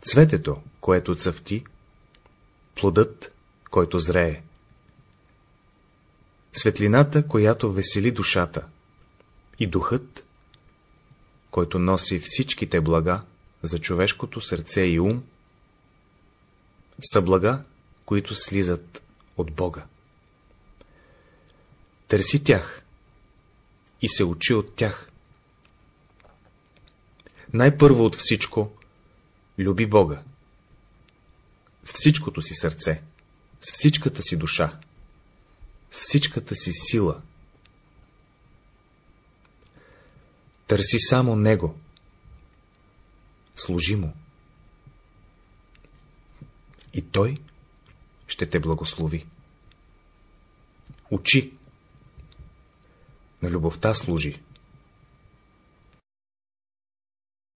цветето, което цъфти, плодът, който зрее. Светлината, която весели душата, и духът, който носи всичките блага за човешкото сърце и ум, са блага, които слизат от Бога. Търси тях и се учи от тях. Най-първо от всичко люби Бога. Всичкото си сърце, с всичката си душа, с всичката си сила. Търси само Него. Служи Му. И Той ще те благослови. Учи. На любовта служи.